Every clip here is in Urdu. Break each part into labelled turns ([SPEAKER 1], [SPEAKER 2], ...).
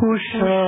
[SPEAKER 1] خوشا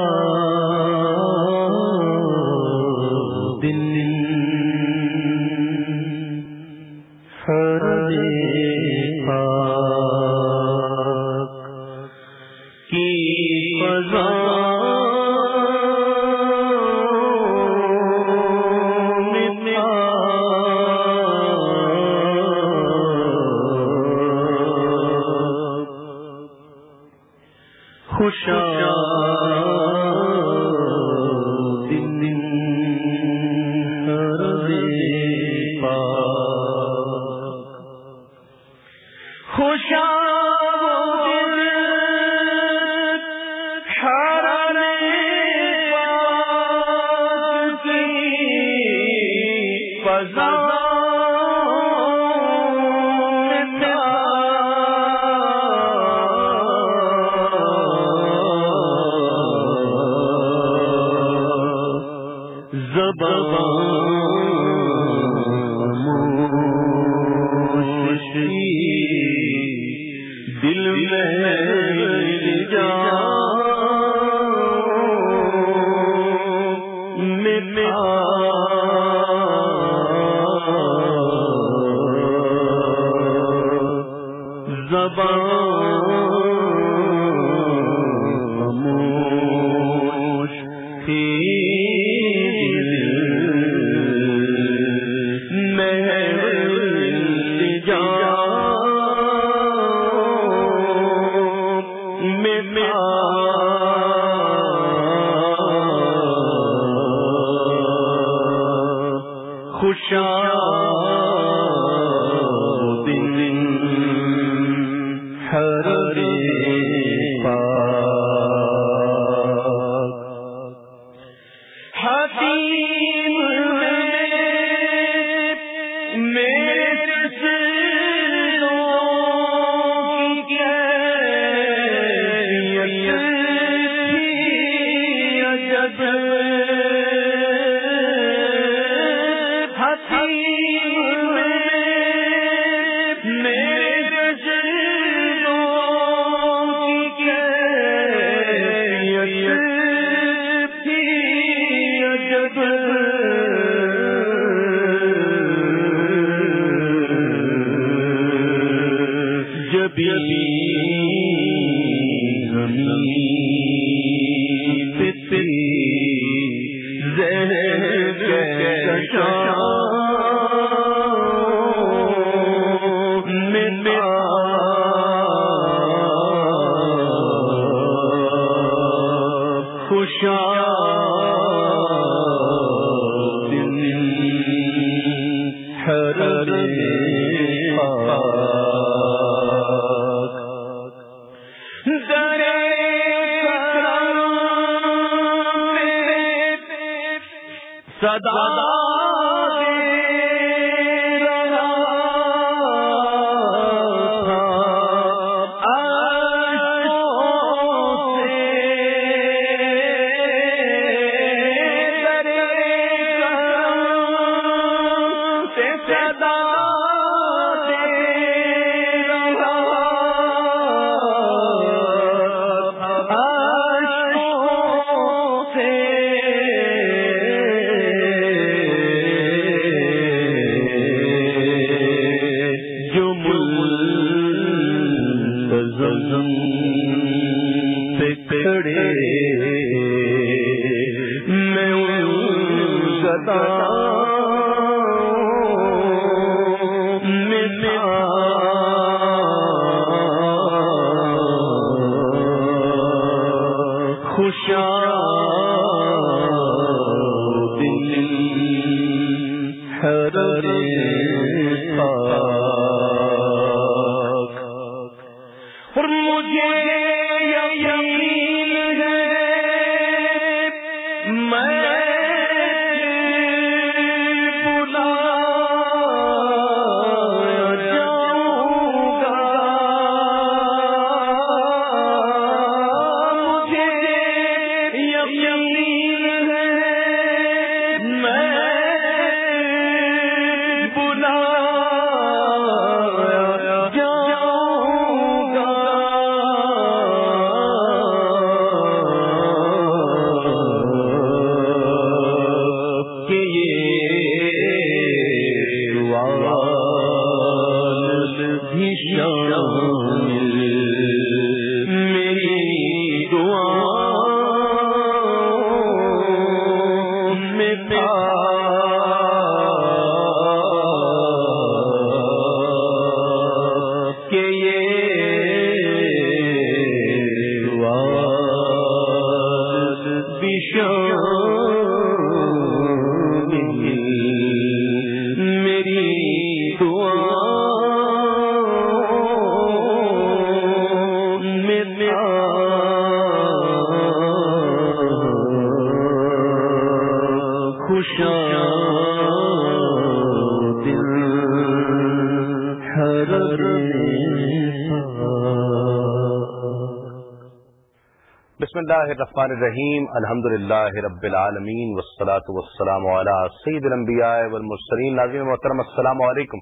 [SPEAKER 2] اللہ الرحمن الرحیم الحمد للہ رب العالمین، والصلاة والسلام علی سید الانبیاء والمرسلین، ناظرین محترم، السلام علیکم۔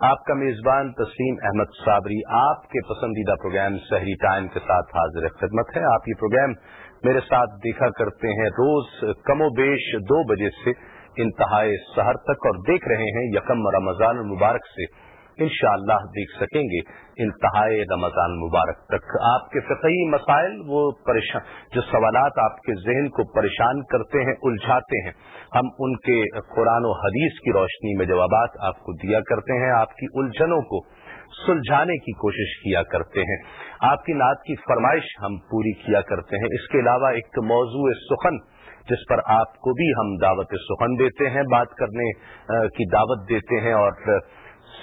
[SPEAKER 2] آپ کا میزبان تسلیم احمد صابری، آپ کے پسندیدہ پروگرام سحری ٹائم کے ساتھ حاضر خدمت ہے۔ آپ یہ پروگرام میرے ساتھ دیکھا کرتے ہیں۔ روز کم و بیش دو بجے سے انتہائی سحر تک اور دیکھ رہے ہیں یکم رمضان المبارک سے۔ انشاءاللہ اللہ دیکھ سکیں گے۔ انتہائی رمضان مبارک تک۔ آپ کے فقہی مسائل، وہ پریشان، جو سوالات آپ کے ذہن کو پریشان کرتے ہیں، الجھاتے ہیں۔ ہم ان کے قرآن و حدیث کی روشنی میں جوابات آپ کو دیا کرتے ہیں۔ آپ کی الجھنوں کو سلجھانے کی کوشش کیا کرتے ہیں۔ آپ کی نعت کی فرمائش ہم پوری کیا کرتے ہیں۔ اس کے علاوہ ایک موضوع سخن، جس پر آپ کو بھی ہم دعوت سخن دیتے ہیں، بات کرنے کی دعوت دیتے ہیں اور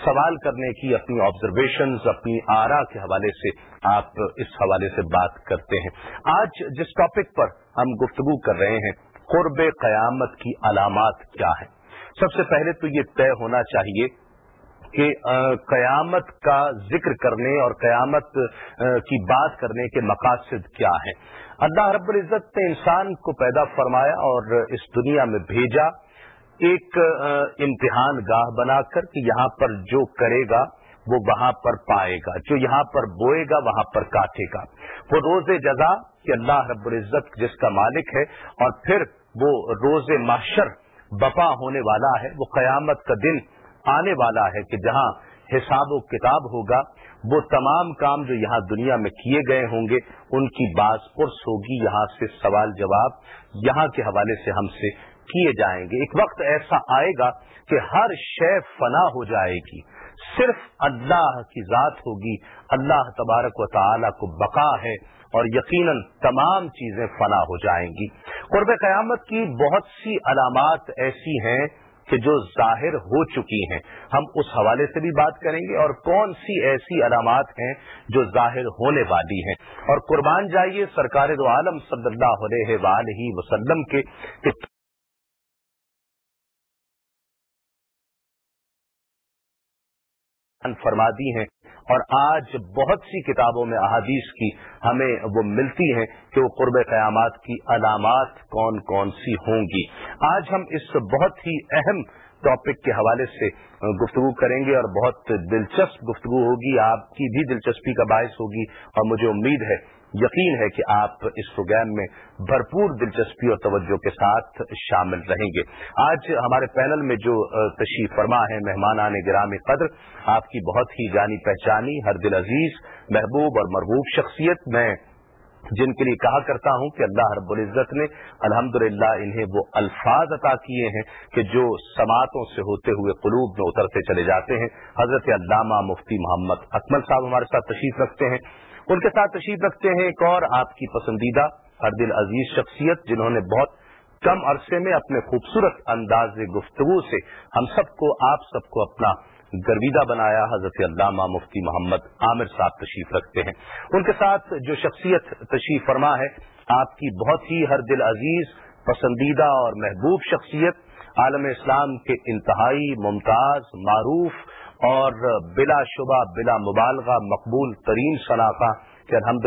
[SPEAKER 2] سوال کرنے کی اپنی آبزرویشنز اپنی آرا کے حوالے سے آپ اس حوالے سے بات کرتے ہیں۔ آج جس ٹاپک پر ہم گفتگو کر رہے ہیں، قرب قیامت کی علامات کیا ہیں؟ سب سے پہلے تو یہ طے ہونا چاہیے کہ قیامت کا ذکر کرنے اور قیامت کی بات کرنے کے مقاصد کیا ہیں؟ اللہ رب العزت نے انسان کو پیدا فرمایا اور اس دنیا میں بھیجا۔ ایک امتحان گاہ بنا کر کہ یہاں پر جو کرے گا وہ وہاں پر پائے گا، جو یہاں پر بوئے گا وہاں پر کاٹے گا۔ وہ روز جزا کہ اللہ رب العزت جس کا مالک ہے اور پھر وہ روز معاشر بپا ہونے والا ہے، وہ قیامت کا دن آنے والا ہے کہ جہاں حساب و کتاب ہوگا، وہ تمام کام جو یہاں دنیا میں کیے گئے ہوں گے، ان کی باز پرس ہوگی، یہاں سے سوال جواب، یہاں کے حوالے سے ہم سے کیے جائیں گے۔ ایک وقت ایسا آئے گا کہ ہر شے فنا ہو جائے گی۔ صرف اللہ کی ذات ہوگی۔ اللہ تبارک و تعالی کو بقا ہے اور یقیناً تمام چیزیں فنا ہو جائیں گی۔ قرب قیامت کی بہت سی علامات ایسی ہیں کہ جو ظاہر ہو چکی ہیں۔ ہم اس حوالے سے بھی بات کریں گے اور کون سی ایسی علامات ہیں جو ظاہر ہونے والی ہیں۔ اور قربان جائیے سرکار دو عالم صلی اللہ علیہ وآلہ وسلم کے فرما دی ہیں۔ اور آج بہت سی کتابوں میں احادیث کی ہمیں وہ ملتی ہیں کہ وہ قرب قیامات کی علامات کون کون سی ہوں گی۔ آج ہم اس بہت ہی اہم ٹاپک کے حوالے سے گفتگو کریں گے اور بہت دلچسپ گفتگو ہوگی۔ آپ کی بھی دلچسپی کا باعث ہوگی اور مجھے امید ہے یقین ہے کہ آپ اس پروگرام میں بھرپور دلچسپی اور توجہ کے ساتھ شامل رہیں گے۔ آج ہمارے پینل میں جو تشریف فرما ہے مہمان آنے گرام قدر، آپ کی بہت ہی جانی پہچانی ہر دل عزیز، محبوب اور مربوب شخصیت میں جن کے لیے کہا کرتا ہوں کہ اللہ رب العزت نے الحمد انہیں وہ الفاظ عطا کیے ہیں کہ جو سماعتوں سے ہوتے ہوئے قلوب میں اترتے چلے جاتے ہیں۔ حضرت علامہ مفتی محمد اکمل صاحب ہمارے ساتھ تشریف رکھتے ہیں۔ ان کے ساتھ تشریف رکھتے ہیں ایک اور آپ کی پسندیدہ ہر دل عزیز شخصیت، جنہوں نے بہت کم عرصے میں اپنے خوبصورت انداز گفتگو سے ہم سب کو، آپ سب کو اپنا گرویدہ بنایا۔ حضرت علامہ مفتی محمد عامر صاحب تشریف رکھتے ہیں۔ ان کے ساتھ جو شخصیت تشریف فرما ہے، آپ کی بہت ہی ہر دل عزیز، پسندیدہ اور محبوب شخصیت، عالم اسلام کے انتہائی ممتاز، معروف اور بلا شبہ، بلا مبالغہ، مقبول ترین شناخہ کہ الحمد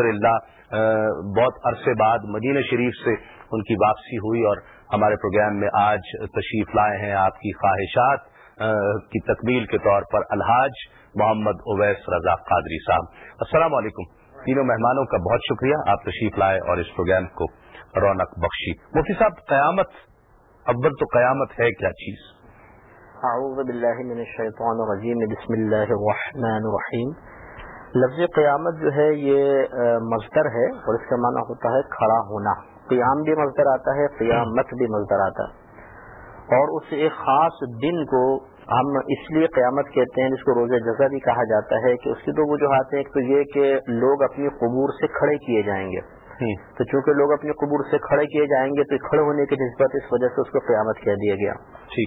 [SPEAKER 2] بہت عرصے بعد مدینہ شریف سے ان کی واپسی ہوئی اور ہمارے پروگرام میں آج تشریف لائے ہیں آپ کی خواہشات کی تکمیل کے طور پر الحاج محمد اویس رضا قادری صاحب۔ السلام علیکم۔ تینوں مہمانوں کا بہت شکریہ۔ آپ تشریف لائے اور اس پروگرام کو رونق بخشی۔ مفتی صاحب، قیامت، اول تو قیامت ہے کیا چیز؟
[SPEAKER 3] اعوذ باللہ من الشیطان الرجیم بسم اللہ الرحمن الرحیم لفظ قیامت جو ہے یہ مزدر ہے اور اس کا معنی ہوتا ہے کھڑا ہونا. قیام بھی مزدر آتا ہے، قیامت بھی مزدر آتا ہے۔ اور اس ایک خاص دن کو ہم اس لیے قیامت کہتے ہیں، جس کو روزہ جزا بھی کہا جاتا ہے کہ اس کی دو وجوہات ہیں۔ ایک تو یہ کہ لوگ اپنی قبور سے کھڑے کیے جائیں گے۔ تو چونکہ لوگ اپنے قبور سے کھڑے کیے جائیں گے تو کھڑے ہونے کی نسبت اس وجہ سے اس کو قیامت کہہ دیا گیا۔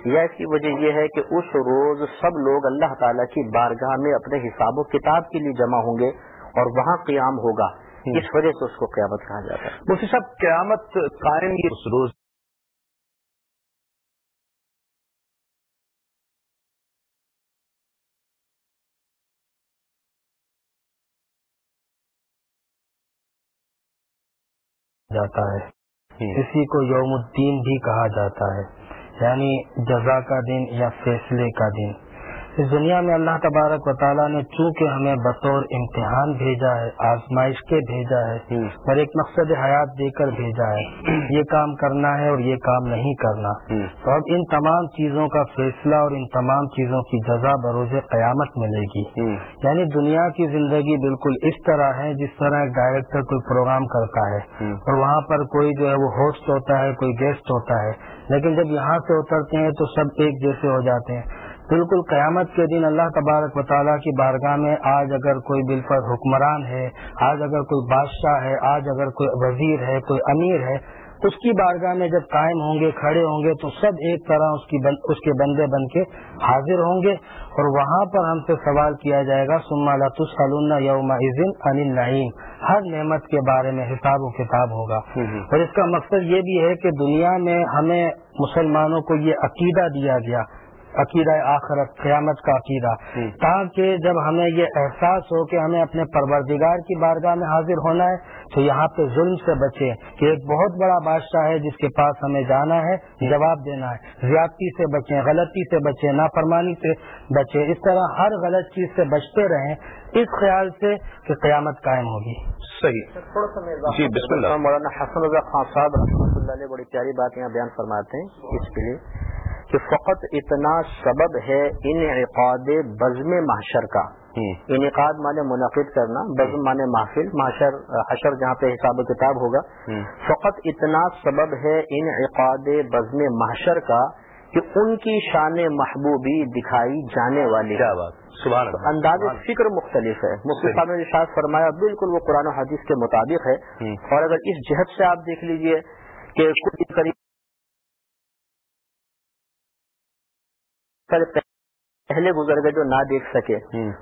[SPEAKER 3] یا اس کی وجہ یہ ہے کہ اس روز سب لوگ اللہ تعالیٰ کی بارگاہ میں اپنے حساب و کتاب کے لیے جمع ہوں گے اور وہاں قیام ہوگا۔ اس وجہ سے اس کو قیامت کہا جاتا ہے۔
[SPEAKER 2] مفتی صاحب قیامت قائم اس روز
[SPEAKER 4] جاتا ہے۔ اسی کو یوم الدین بھی کہا جاتا ہے۔ یعنی جزا کا دن یا فیصلے کا دن۔ اس دنیا میں اللہ تبارک و تعالیٰ نے چونکہ ہمیں بطور امتحان بھیجا ہے آزمائش کے بھیجا ہے۔ اور ایک مقصد حیات دے کر بھیجا ہے یہ کام کرنا ہے اور یہ کام نہیں کرنا۔ تو اب ان تمام چیزوں کا فیصلہ اور ان تمام چیزوں کی جزا بروز قیامت ملے گی۔ یعنی دنیا کی زندگی بالکل اس طرح ہے جس طرح ایک ڈائریکٹر کوئی پروگرام کرتا ہے۔ اور وہاں پر کوئی جو ہے وہ ہوسٹ ہوتا ہے کوئی گیسٹ ہوتا ہے لیکن جب یہاں سے اترتے ہیں تو سب ایک جیسے ہو جاتے ہیں بالکل قیامت کے دن اللہ تبارک و تعالیٰ کی بارگاہ میں آج اگر کوئی بالفر حکمران ہے آج اگر کوئی بادشاہ ہے آج اگر کوئی وزیر ہے کوئی امیر ہے اس کی بارگاہ میں جب قائم ہوں گے کھڑے ہوں گے تو سب ایک طرح اس کی بن اس کے بندے بن کے حاضر ہوں گے اور وہاں پر ہم سے سوال کیا جائے گا سما لطن یوم عزن ان نعیم ہر نعمت کے بارے میں حساب و کتاب ہوگا۔ اور اس کا مقصد یہ بھی ہے کہ دنیا میں ہمیں مسلمانوں کو یہ عقیدہ دیا گیا عقیدہ آخرت قیامت کا عقیدہ۔ تاکہ جب ہمیں یہ احساس ہو کہ ہمیں اپنے پروردگار کی بارگاہ میں حاضر ہونا ہے تو یہاں پہ ظلم سے بچے کہ ایک بہت بڑا بادشاہ ہے جس کے پاس ہمیں جانا ہے جواب دینا ہے۔ زیادتی سے بچیں غلطی سے بچیں نافرمانی سے بچیں اس طرح ہر غلط چیز سے بچتے رہیں اس خیال سے کہ قیامت قائم ہوگی۔
[SPEAKER 2] صحیح۔
[SPEAKER 3] تھوڑا سا
[SPEAKER 2] جی، بسم اللہ۔
[SPEAKER 3] مولانا حسن رضا خان صاحب رحمۃ اللہ علیہ بڑی پیاری بات یہاں بیان فرماتے ہیں اس کے لیے۔ کہ فقط اتنا سبب ہے انعقاد بزم محشر کا۔ انعقاد مانے منعقد کرنا بزم مانے محفل محشر حشر جہاں پہ حساب و کتاب ہوگا۔ فقط اتنا سبب ہے انعقاد بزم محشر کا کہ ان کی شان محبوبی دکھائی جانے والی۔
[SPEAKER 2] کیا
[SPEAKER 3] ہے
[SPEAKER 2] بات۔ سبحان
[SPEAKER 3] تو
[SPEAKER 2] اللہ۔
[SPEAKER 3] انداز فکر مختلف ہے۔ مفتی صاحب نے شاید فرمایا بالکل وہ قرآن و حدیث کے مطابق ہے۔ اور اگر اس جہت سے آپ دیکھ لیجیے کہ کچھ قریب پہلے گزر گئے جو نہ دیکھ سکے۔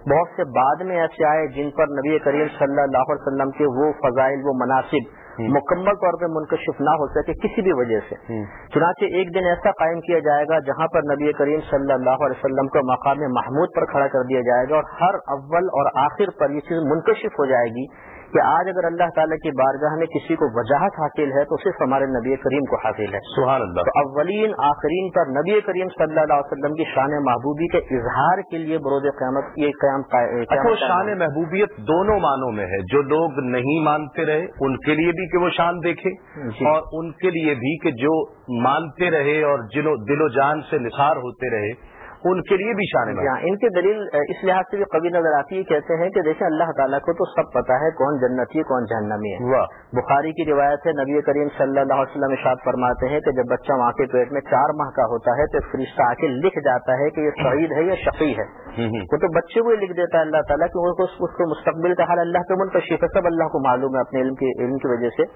[SPEAKER 3] بہت سے بعد میں ایسے آئے جن پر نبی کریم صلی اللہ علیہ وسلم کے وہ فضائل وہ مناسب۔ مکمل طور پہ منکشف نہ ہو سکے کسی بھی وجہ سے۔ چنانچہ ایک دن ایسا قائم کیا جائے گا جہاں پر نبی کریم صلی اللہ علیہ وسلم کو مقام محمود پر کھڑا کر دیا جائے گا اور ہر اول اور آخر پر یہ چیز منکشف ہو جائے گی کہ آج اگر اللہ تعالیٰ کی بارگاہ میں کسی کو وجاہت حاصل ہے تو صرف ہمارے نبی کریم کو حاصل ہے۔
[SPEAKER 2] سبحان اللہ۔
[SPEAKER 3] تو اولین آخرین پر نبی کریم صلی اللہ علیہ وسلم کی شان محبوبی کے اظہار کے لیے بروز قیامت یہ قیام قائم
[SPEAKER 2] اچھا شان محبوبیت دونوں معنوں میں ہے۔ جو لوگ نہیں مانتے رہے ان کے لیے بھی کہ وہ شان دیکھے
[SPEAKER 3] جی۔
[SPEAKER 2] اور ان کے لیے بھی کہ جو مانتے رہے اور جنو دل و جان سے نثار ہوتے رہے ان کے لیے بھی شان
[SPEAKER 3] جی ہاں، ان کی دلیل اس لحاظ سے بھی قوی نظر آتی ہے کہتے ہیں کہ دیکھیں اللہ تعالیٰ کو تو سب پتا ہے کون جنتی ہے کون جہنمی ہے بخاری کی روایت ہے نبی کریم صلی اللہ علیہ وسلم اشاد فرماتے ہیں کہ جب بچہ ماں کے پیٹ میں چار ماہ کا ہوتا ہے تو فرشتہ آ کے لکھ جاتا ہے کہ یہ سعید ہے یا شقی ہے۔ وہ تو بچے کو لکھ دیتا ہے اللہ تعالیٰ کہ اس کو مستقبل کا حال اللہ کے منکشف ہے سب اللہ کو معلوم ہے اپنے علم کی علم کی وجہ سے۔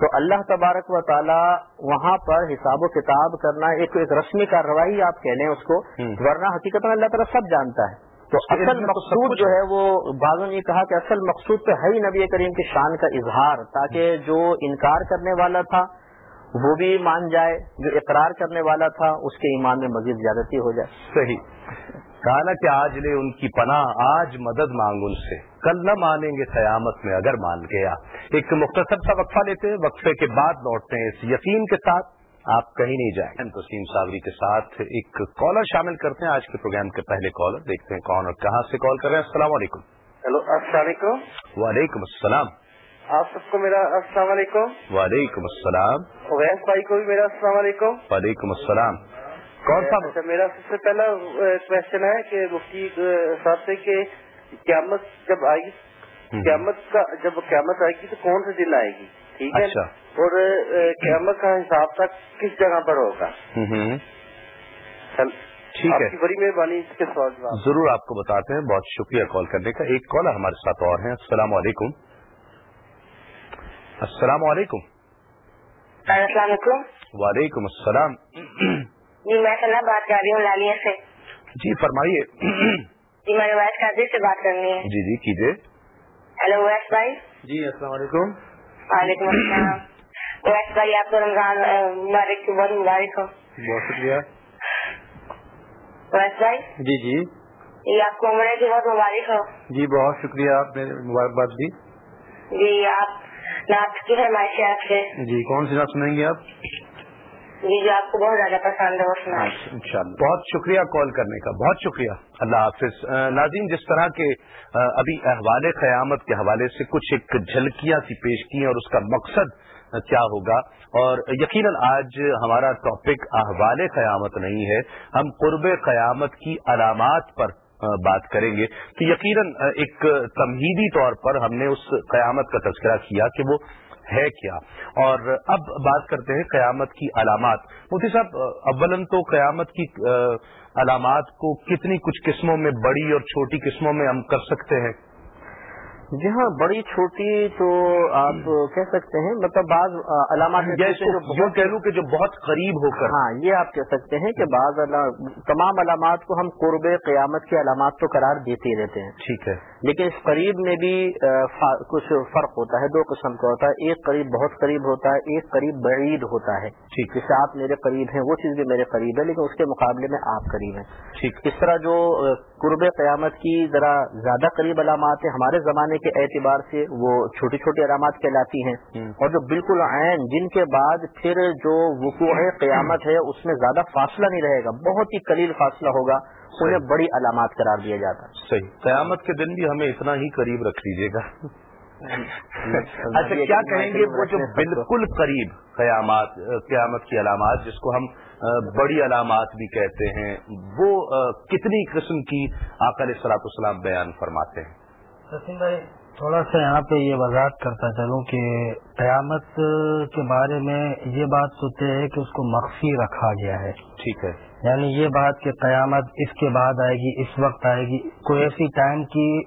[SPEAKER 3] تو اللہ تبارک و تعالیٰ وہاں پر حساب و کتاب کرنا ایک ایک رسمی کارروائی آپ کہہ لیں اس کو۔ ورنہ حقیقت میں اللہ تعالیٰ سب جانتا ہے۔ تو اصل مقصود جو ہے وہ بعضوں نے کہا کہ اصل مقصود تو ہے ہی نبی کریم کی شان کا اظہار تاکہ جو انکار کرنے والا تھا وہ بھی مان جائے جو اقرار کرنے والا تھا اس کے ایمان میں مزید زیادتی ہو جائے۔
[SPEAKER 2] صحیح۔ کہا نا کہ آج لے ان کی پناہ آج مدد مانگ ان سے۔ کل نہ مانیں گے قیامت میں اگر مان گیا۔ ایک مختصر سا وقفہ لیتے ہیں وقفے کے بعد لوٹتے ہیں اس یقین کے ساتھ۔ آپ کہیں نہیں جائیں تسلیم صابری کے ساتھ ایک کالر شامل کرتے ہیں۔ آج کے پروگرام کے پہلے کالر دیکھتے ہیں کون اور کہاں سے کال کر رہے ہیں۔ السلام علیکم۔
[SPEAKER 5] ہیلو السلام علیکم۔
[SPEAKER 2] وعلیکم السلام۔
[SPEAKER 5] آپ سب کو میرا السلام علیکم۔
[SPEAKER 2] وعلیکم السلام۔
[SPEAKER 5] اویس بھائی کو بھی میرا السلام علیکم۔
[SPEAKER 2] وعلیکم السلام۔ کون سا
[SPEAKER 5] اچھا میرا سب سے پہلا کوشچن ہے کہ مفتی صاحب سے کہ قیامت جب آئے گی۔ قیامت کا جب قیامت آئے گی تو کون سے دن آئے گی؟ ٹھیک ہے؟
[SPEAKER 2] اچھا۔
[SPEAKER 5] اور قیامت کا حساب تک کس جگہ پر ہوگا؟
[SPEAKER 2] ٹھیک ہے۔
[SPEAKER 5] آپ کی بڑی مہربانی اس کے سوال جواب۔
[SPEAKER 2] ضرور آپ کو بتاتے ہیں۔ بہت شکریہ کال کرنے کا۔ ایک کالر ہمارے ساتھ اور ہیں۔ السلام علیکم۔ السلام علیکم۔
[SPEAKER 6] السلام علیکم۔
[SPEAKER 2] وعلیکم السلام۔
[SPEAKER 6] جی میں سنا بات کر رہی ہوں لالیہ سے۔
[SPEAKER 2] جی فرمائیے۔
[SPEAKER 6] جی میں ویس قادر سے بات کرنی ہے۔
[SPEAKER 2] جی جی کیجیے۔
[SPEAKER 6] ہیلو ویس بھائی۔
[SPEAKER 5] جی السلام علیکم۔
[SPEAKER 6] وعلیکم السلام۔ ویس بھائی آپ کو رمضان مبارک کی بہت مبارک ہو
[SPEAKER 5] بہت شکریہ
[SPEAKER 6] بھائی
[SPEAKER 5] جی جی
[SPEAKER 6] جی آپ کو عمرے کی بہت مبارک ہو
[SPEAKER 5] جی بہت شکریہ آپ نے مبارکباد دی
[SPEAKER 6] جی آپ نعت کی فرمائش ہے آپ سے
[SPEAKER 5] جی کون سی نعت سنیں گے آپ
[SPEAKER 6] جی جو آپ کو بہت زیادہ پسند ہے وہ سنا
[SPEAKER 5] انشاءاللہ
[SPEAKER 2] بہت شکریہ کال کرنے کا بہت شکریہ اللہ حافظ ناظرین جس طرح کے ابھی احوال قیامت کے حوالے سے کچھ ایک جھلکیاں سی پیش کی ہیں اور اس کا مقصد کیا ہوگا؟ اور یقیناً آج ہمارا ٹاپک احوال قیامت نہیں ہے، ہم قرب قیامت کی علامات پر بات کریں گے تو یقیناً ایک تمہیدی طور پر ہم نے اس قیامت کا تذکرہ کیا کہ وہ ہے کیا۔ اور اب بات کرتے ہیں قیامت کی علامات۔ مفتی صاحب اولن تو قیامت کی علامات کو کتنی کچھ قسموں میں، بڑی اور چھوٹی قسموں میں ہم کر سکتے ہیں؟
[SPEAKER 3] جی ہاں بڑی چھوٹی تو آپ کہہ سکتے ہیں مطلب بعض علامات جو
[SPEAKER 2] کہہ لوں کہ جو بہت قریب ہو کر۔
[SPEAKER 3] ہاں یہ آپ کہہ سکتے ہیں کہ بعض تمام علامات کو ہم قرب قیامت کی علامات تو قرار دیتے رہتے ہیں۔
[SPEAKER 2] ٹھیک ہے۔
[SPEAKER 3] لیکن اس قریب میں بھی کچھ فرق ہوتا ہے دو قسم کا ہوتا ہے۔ ایک قریب بہت قریب ہوتا ہے ایک قریب بعید ہوتا ہے۔
[SPEAKER 2] ٹھیک۔
[SPEAKER 3] جیسے آپ میرے قریب ہیں وہ چیز بھی میرے قریب ہے لیکن اس کے مقابلے میں آپ قریب ہیں۔
[SPEAKER 2] ٹھیک۔
[SPEAKER 3] اس طرح جو قرب قیامت کی ذرا زیادہ قریب علامات ہیں ہمارے زمانے کے اعتبار سے وہ چھوٹی چھوٹی علامات کہلاتی ہیں۔ اور جو بالکل عین جن کے بعد پھر جو وقوع قیامت ہے اس میں زیادہ فاصلہ نہیں رہے گا۔ بہت ہی قلیل فاصلہ ہوگا۔ انہیں بڑی علامات قرار دیا جاتا۔ ہے
[SPEAKER 2] صحیح۔ قیامت کے دن بھی ہمیں اتنا ہی قریب رکھ لیجیے گا۔ اچھا کیا
[SPEAKER 3] کہ
[SPEAKER 2] کہیں گے وہ جو بالکل قریب قیامات قیامت کی علامات جس کو ہم بڑی علامات بھی کہتے ہیں وہ کتنی قسم کی آکر سلاط اسلام بیان فرماتے ہیں؟
[SPEAKER 4] سچن بھائی تھوڑا سا یہاں پہ یہ وضاحت کرتا چلوں کہ قیامت کے بارے میں یہ بات سوتے ہے کہ اس کو مخفی رکھا گیا ہے۔
[SPEAKER 2] ٹھیک ہے۔
[SPEAKER 4] یعنی یہ بات کہ قیامت اس کے بعد آئے گی اس وقت آئے گی کوئی ایسی ٹائم کی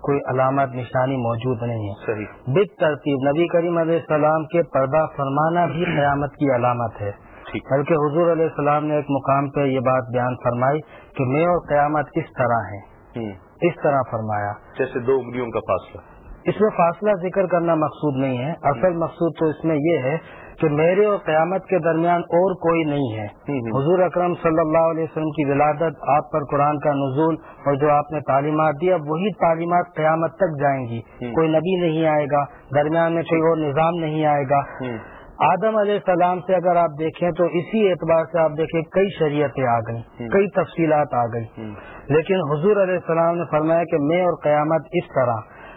[SPEAKER 4] کوئی علامت نشانی موجود نہیں ہے۔
[SPEAKER 2] صحیح۔
[SPEAKER 4] بد ترتیب نبی کریم علیہ السلام کے پردہ فرمانا بھی قیامت کی علامت ہے۔ بلکہ حضور علیہ السلام نے ایک مقام پہ یہ بات بیان فرمائی کہ میں اور قیامت اس طرح ہیں۔ اس طرح فرمایا
[SPEAKER 2] جیسے دو انگلیوں کا فاصلہ
[SPEAKER 4] اس میں فاصلہ ذکر کرنا مقصود نہیں ہے اصل مقصود تو اس میں یہ ہے کہ میرے اور قیامت کے درمیان اور کوئی نہیں ہے۔ حضور اکرم صلی اللہ علیہ وسلم کی ولادت آپ پر قرآن کا نزول اور جو آپ نے تعلیمات دیا وہی تعلیمات قیامت تک جائیں گی۔ کوئی نبی نہیں آئے گا درمیان میں کوئی اور نظام نہیں آئے گا۔ آدم علیہ السلام سے اگر آپ دیکھیں تو اسی اعتبار سے آپ دیکھیں کئی شریعتیں آ گئیں۔ کئی تفصیلات آ گئی
[SPEAKER 2] ہوں۔
[SPEAKER 4] لیکن حضور علیہ السلام نے فرمایا کہ میں اور قیامت اس طرح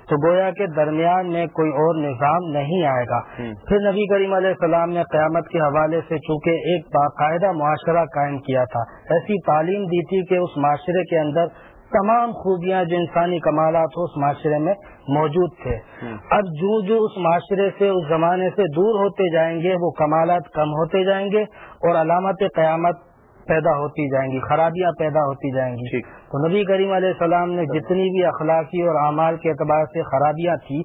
[SPEAKER 4] تو گویا کے درمیان میں کوئی اور نظام نہیں آئے گا۔ پھر نبی کریم علیہ السلام نے قیامت کے حوالے سے چونکہ ایک باقاعدہ معاشرہ قائم کیا تھا ایسی تعلیم دی تھی کہ اس معاشرے کے اندر تمام خوبیاں جو انسانی کمالات ہو اس معاشرے میں موجود تھے۔ اب جو جو اس معاشرے سے اس زمانے سے دور ہوتے جائیں گے وہ کمالات کم ہوتے جائیں گے اور علامت قیامت پیدا ہوتی جائیں گی خرابیاں پیدا ہوتی جائیں گی۔ تو نبی کریم علیہ السلام نے جتنی بھی اخلاقی اور اعمال کے اعتبار سے خرابیاں تھی۔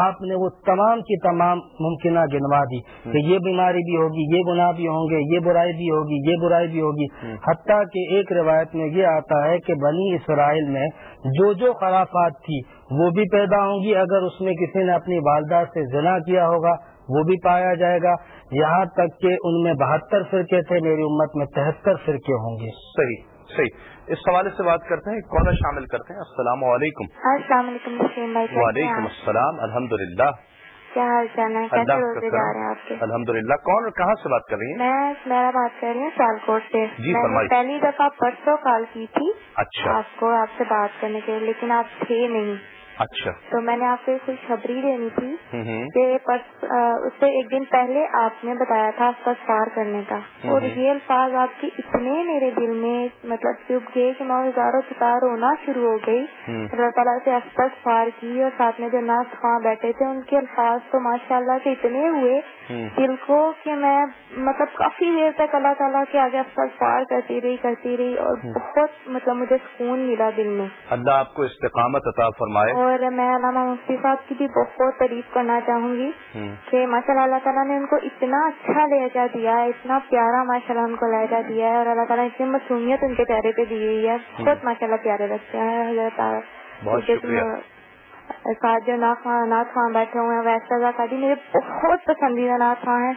[SPEAKER 4] آپ نے وہ تمام کی تمام ممکنہ گنوا دی کہ یہ بیماری بھی ہوگی یہ گناہ بھی ہوں گے یہ برائی بھی ہوگی یہ برائی بھی ہوگی۔ حتیٰ کہ ایک روایت میں یہ آتا ہے کہ بنی اسرائیل میں جو جو خرافات تھی وہ بھی پیدا ہوں گی اگر اس میں کسی نے اپنی والدہ سے زنا کیا ہوگا وہ بھی پایا جائے گا۔ یہاں تک کہ ان میں بہتر فرقے تھے میری امت میں تہتر فرقے ہوں گے۔
[SPEAKER 2] صحیح صحیح۔ اس حوالے سے بات کرتے ہیں کالر شامل کرتے ہیں؟ السلام علیکم۔
[SPEAKER 6] السلام علیکم نسیم بھائی کیسے ہیں
[SPEAKER 2] وعلیکم؟ السلام الحمد للہ
[SPEAKER 6] کیا حال چال ہے کیسے ہیں آپ کے؟
[SPEAKER 2] الحمد للہ کون اور کہاں سے بات کر رہی ہیں؟
[SPEAKER 6] میں میرا بات کر رہی ہوں سیالکوٹ سے۔
[SPEAKER 2] جی،
[SPEAKER 6] میں نے
[SPEAKER 2] فرمائیے۔
[SPEAKER 6] پہلی دفعہ پرسوں کال کی تھی۔
[SPEAKER 2] اچھا۔
[SPEAKER 6] آپ کو آپ سے بات کرنے کے لیے لیکن آپ تھے نہیں۔
[SPEAKER 2] اچھا
[SPEAKER 6] تو میں نے آپ کو خوشخبری دینی تھی
[SPEAKER 2] ہوں ہوں۔
[SPEAKER 6] کہ اس سے ایک دن پہلے آپ نے بتایا تھا استغفار کرنے کا اور۔ یہ الفاظ آپ کی اتنے میرے دل میں مطلب چپ گئے کہ میں ہزاروں ستار ہونا شروع ہو گئی۔ اللہ تعالیٰ سے استغفار کی اور ساتھ میں جو ناس خواہ بیٹھے تھے ان کے الفاظ تو ماشاء اللہ سے اتنے ہوئے۔ دل کو کہ میں مطلب کافی دیر تک اللہ تعالیٰ کے آگے استغفار کرتی رہی کرتی رہی اور بہت مطلب مجھے سکون ملا دل میں
[SPEAKER 2] اللہ آپ کو استقامت عطا فرمائے
[SPEAKER 6] اور میں علامہ مفتی صاحب کی بھی بہت تعریف کرنا چاہوں گی کہ ماشاء اللہ اللہ تعالیٰ نے ان کو اتنا اچھا لہجہ دیا ہے اتنا پیارا ماشاء اللہ ان کو لہجہ دیا ہے اور اللہ تعالیٰ اتنی معصومیت ان کے چہرے پہ دی ہوئی ہے۔ بہت ماشاء اللہ پیارے لگتے ہیں حضرت ساتھ جو نعت خواہ بیٹھے ہوئے ہیں ویسا رضا قادری میرے بہت پسندیدہ نعت خواہ ہیں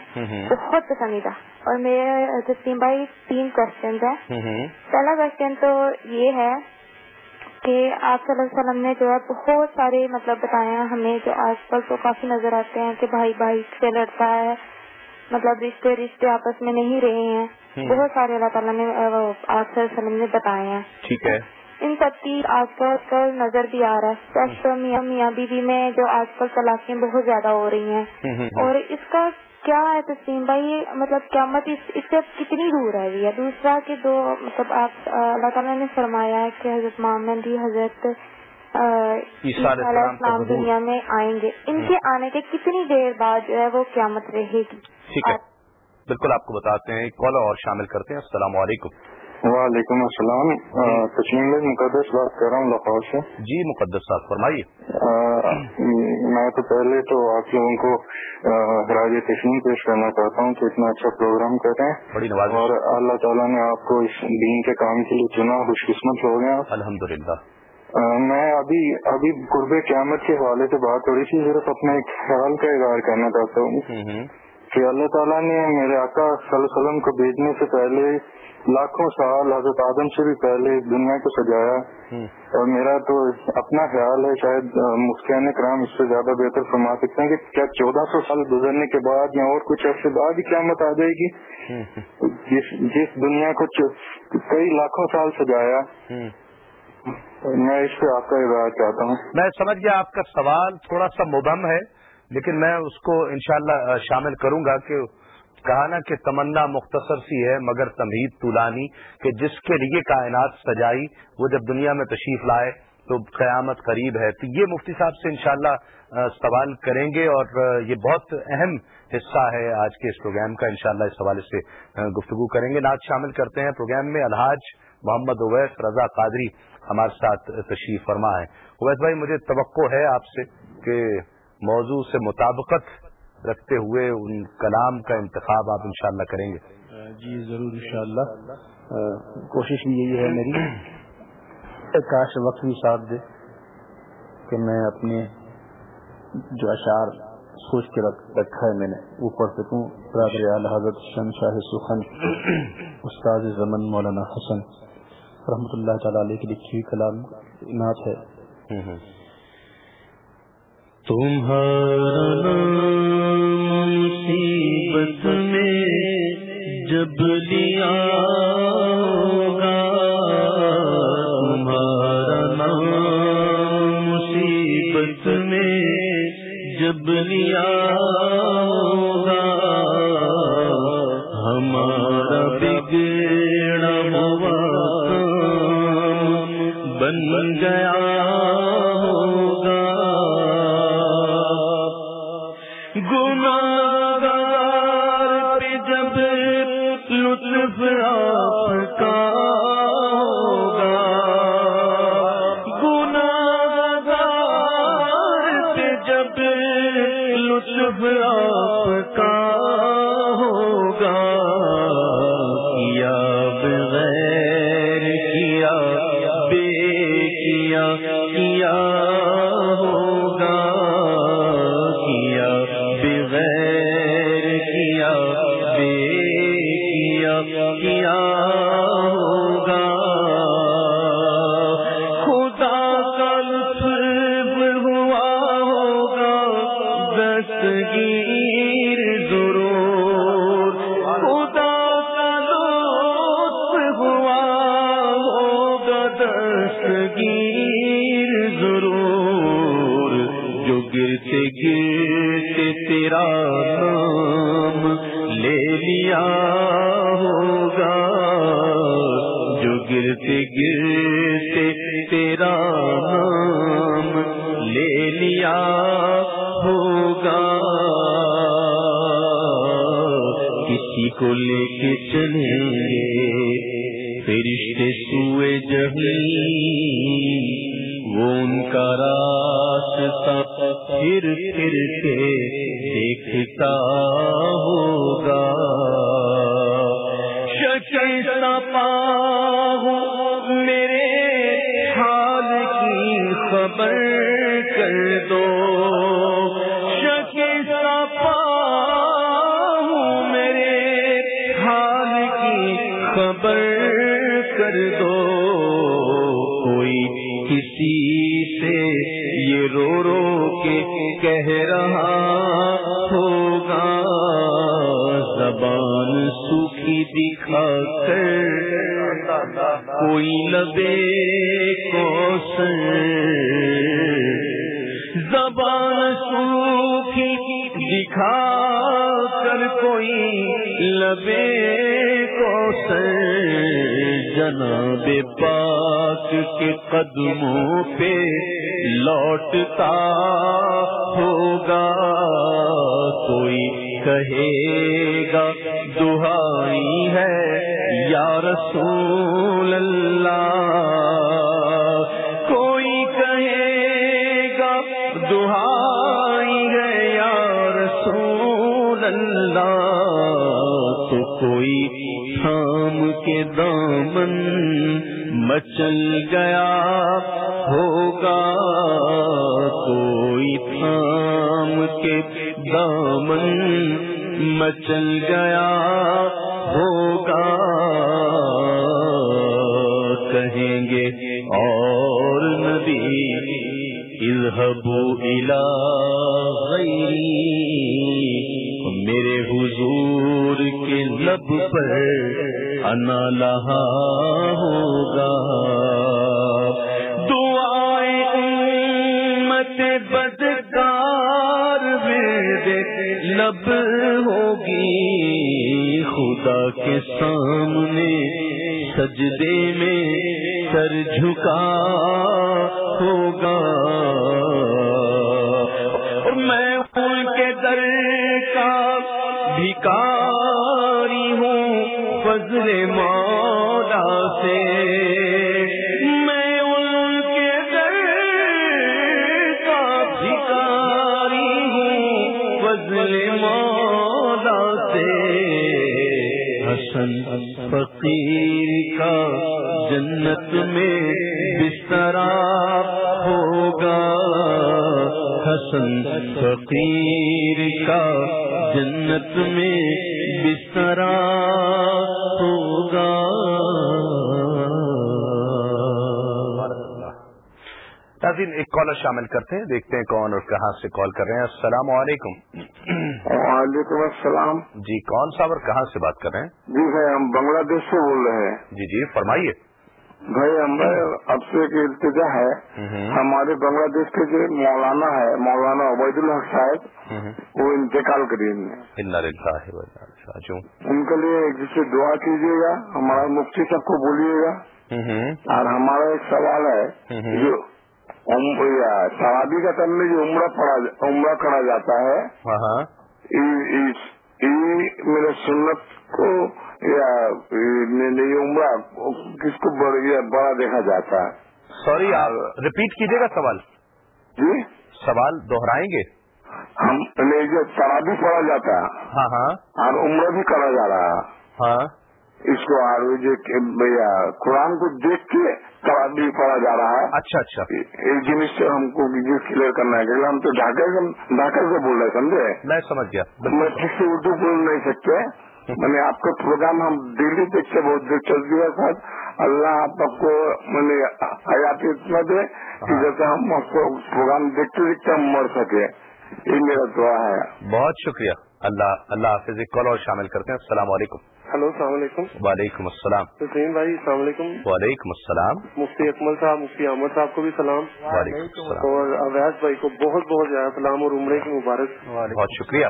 [SPEAKER 6] بہت پسندیدہ۔ اور میرے تسلیم بھائی تین کوشچن ہیں۔ پہلا کوشچن تو یہ ہے کہ آپ صلی اللہ علیہ وسلم نے جو ہے بہت سارے مطلب بتایا ہمیں جو آج کل تو کافی نظر آتے ہیں کہ بھائی بھائی سے لڑتا ہے مطلب رشتے رشتے آپس میں نہیں رہے ہیں۔ بہت سارے اللہ تعالیٰ نے آپ صلی اللہ علیہ وسلم نے بتائے ہیں۔
[SPEAKER 2] ٹھیک ہے۔
[SPEAKER 6] ان سب کی آج کل کل نظر بھی آ رہا ہے۔ میاں بیوی میں جو آج کل طلاقیں بہت زیادہ ہو رہی ہیں۔ اور اس کا کیا ہے تسلیم؟ بھائی یہ مطلب قیامت اس اس سے کتنی دور ہے؟ یہ دوسرا کہ دو مطلب آپ اللہ تعالیٰ نے فرمایا ہے کہ حضرت محمد جی حضرت
[SPEAKER 2] ظہور۔
[SPEAKER 6] دنیا میں آئیں گے۔ ان کے آنے کے کتنی دیر بعد جو ہے وہ قیامت رہے گی؟
[SPEAKER 2] ٹھیک ہے۔ بالکل آپ کو بتاتے ہیں کالر اور شامل کرتے ہیں۔ السلام علیکم۔
[SPEAKER 7] وعلیکم السلام. آ، تسلیم بھائی مقدس بات کر رہا ہوں لاہور سے۔
[SPEAKER 2] جی مقدس صاحب فرمائیے۔
[SPEAKER 7] میں تو پہلے تو آپ لوگوں کو آ، خراج تسلیم پیش کرنا چاہتا ہوں کہ اتنا اچھا پروگرام کر رہے ہیں۔ اور اللہ تعالیٰ نے آپ کو اس دین کے کام کے لیے چنا خوش قسمت ہو گئے آپ۔
[SPEAKER 2] الحمد للہ
[SPEAKER 7] میں ابھی ابھی قرب قیامت کے حوالے سے بات ہو رہی تھی صرف اپنے ایک خیال کا اظہار کرنا چاہتا ہوں۔ کہ اللہ تعالیٰ نے میرے آقا صلی اللہ علیہ وسلم کو بھیجنے سے پہلے لاکھوں سال حضرت آدم سے بھی پہلے دنیا کو سجایا۔ اور میرا تو اپنا خیال ہے شاید مفتیان کرام اس سے زیادہ بہتر فرما سکتے ہیں کہ کیا چودہ سو سال گزرنے کے بعد یا اور کچھ عرصے بعد ہی قیامت آ جائے گی۔ جس جس دنیا کو کئی لاکھوں سال سجایا۔ میں اس سے آپ کا اظہار چاہتا ہوں۔
[SPEAKER 2] میں سمجھ گیا آپ کا سوال تھوڑا سا مبہم ہے لیکن میں اس کو انشاءاللہ شامل کروں گا کہ کہا نا کہ تمنا مختصر سی ہے، مگر تمہید طولانی کہ جس کے لیے کائنات سجائی، وہ جب دنیا میں تشریف لائے تو قیامت قریب ہے۔ تو یہ مفتی صاحب سے انشاءاللہ شاء سوال کریں گے اور یہ بہت اہم حصہ ہے آج کے اس پروگرام کا۔ انشاءاللہ اس حوالے سے گفتگو کریں گے۔ نعت شامل کرتے ہیں۔ پروگرام میں الحاج محمد اویس رضا قادری ہمارے ساتھ تشریف فرما ہے۔ اویس بھائی، مجھے توقع ہے آپ سے کہ موضوع سے مطابقت رکھتے ہوئے ان کلام کا انتخاب آپ انشاءاللہ کریں گے۔
[SPEAKER 8] جی ضرور انشاءاللہ۔ اللہ کوشش بھی یہی ہے میری کاش وقت بھی ساتھ دے کہ میں اپنے جو اشعار سوچ کے رکھ رکھا ہے میں نے وہ پڑھ سکوں۔ برادر اعلی حضرت شم شاہ سخن استاد زمن مولانا حسن رحمۃ اللہ تعالی علیہ کی لکھی ہوئی کلام نعت ہے۔
[SPEAKER 1] تمہارا نام مصیبت میں جب لیا ہوگا تمہارا نام مصیبت میں جب لیا دستگیر ضرور جو گرتے گرتے تیرا نام لے لیا ہوگا، جو گرتے گرتے تیرا نام لے لیا ہوگا۔ کسی کو لے کے چلیں گے، فرشتے سوئے جہی پھر پھر کے دیکھ زبان سوکھی دکھا کر کوئی لبے کو زبان سوکھی دکھا کر کوئی لبے کو جناب پاک کے قدموں پہ لوٹتا ہوگا کوئی کہے گا، دہائی ہے یا رسول اللہ۔ کوئی کہے گا، دہائی ہے یا رسول اللہ۔ تو کوئی تھام کے دامن مچل گیا۔ مچل گیا ہوگا۔ کہیں گے اور نبی، اذهبوا الى غیری۔ میرے حضور کے لب پر انا لہا ہوگا۔ لب ہوگی خدا کے سامنے، سجدے میں سر جھکا ہوگا۔ اور میں ان کے در کا بھکاری ہوں، فضل مولا سے۔ مولا سے حسن فقیر کا جنت میں بسترا ہوگا۔ حسن فقیر کا جنت میں بسترا ہوگا۔
[SPEAKER 2] ناظرین ایک کالر شامل کرتے ہیں، دیکھتے ہیں کون اور کہاں سے کال کر رہے ہیں۔ السلام علیکم۔
[SPEAKER 7] وعلیکم السلام۔
[SPEAKER 2] جی کون صاحب اور کہاں سے بات کر رہے ہیں؟
[SPEAKER 7] جی بھائی ہم بنگلہ دیش سے بول رہے ہیں۔
[SPEAKER 2] جی جی فرمائیے۔
[SPEAKER 7] بھائی ہمیں اب سے ایک التجا ہے۔ ہمارے بنگلہ دیش کے جو مولانا ہے مولانا عبید الحق صاحب وہ انتقال کریے ان کے لیے جسے دعا کیجیے گا ہمارا مفتی سب کو بولیے گا۔ اور ہمارا ایک سوال ہے جو شرابی کا تم میں جو عمرہ عمرہ کرا جاتا ہے میرے سنت کو یا عمرہ کس کو بڑا دیکھا جاتا ہے۔
[SPEAKER 2] سوری آپ ریپیٹ کیجیے گا سوال۔
[SPEAKER 7] جی؟
[SPEAKER 2] سوال دوہرائیں گے؟
[SPEAKER 7] ہم جو شرابی پڑا جاتا ہے
[SPEAKER 2] ہاں ہاں۔
[SPEAKER 7] اور عمرہ بھی کرا جا رہا ہے۔
[SPEAKER 2] ہاں۔
[SPEAKER 7] اس کو بھیا قرآن کو دیکھ کے ترابی پڑا جا رہا ہے۔
[SPEAKER 2] اچھا اچھا۔
[SPEAKER 7] ایک جنس سے ہم کو کلیئر کرنا ہے ہم تو ڈھاکہ ڈھاکہ سے بول رہے سمجھے؟
[SPEAKER 2] میں سمجھ گیا
[SPEAKER 7] میں ٹھیک سے اردو بول نہیں سکتے۔ میں نے آپ کا پروگرام ہم دلی دیکھتے بہت دلچسپی کے ساتھ اللہ آپ کو میں نے حیات اتنا دے کہ جیسے ہم آپ کو پروگرام دیکھتے دیکھتے ہم مر سکے۔ یہ میرا دعا ہے۔
[SPEAKER 2] بہت شکریہ۔ اللہ اللہ حافظ ایک کال اور شامل کرتے ہیں۔ السلام علیکم۔
[SPEAKER 5] ہلو السلام علیکم۔
[SPEAKER 2] وعلیکم السلام۔
[SPEAKER 5] حسین بھائی السلام علیکم۔
[SPEAKER 2] وعلیکم السلام۔
[SPEAKER 5] مفتی اکمل صاحب مفتی احمد صاحب کو بھی سلام۔
[SPEAKER 2] وعلیکم السلام۔
[SPEAKER 5] اور اویس بھائی کو بہت بہت زیادہ سلام اور عمرے کی مبارک۔
[SPEAKER 2] بہت شکریہ۔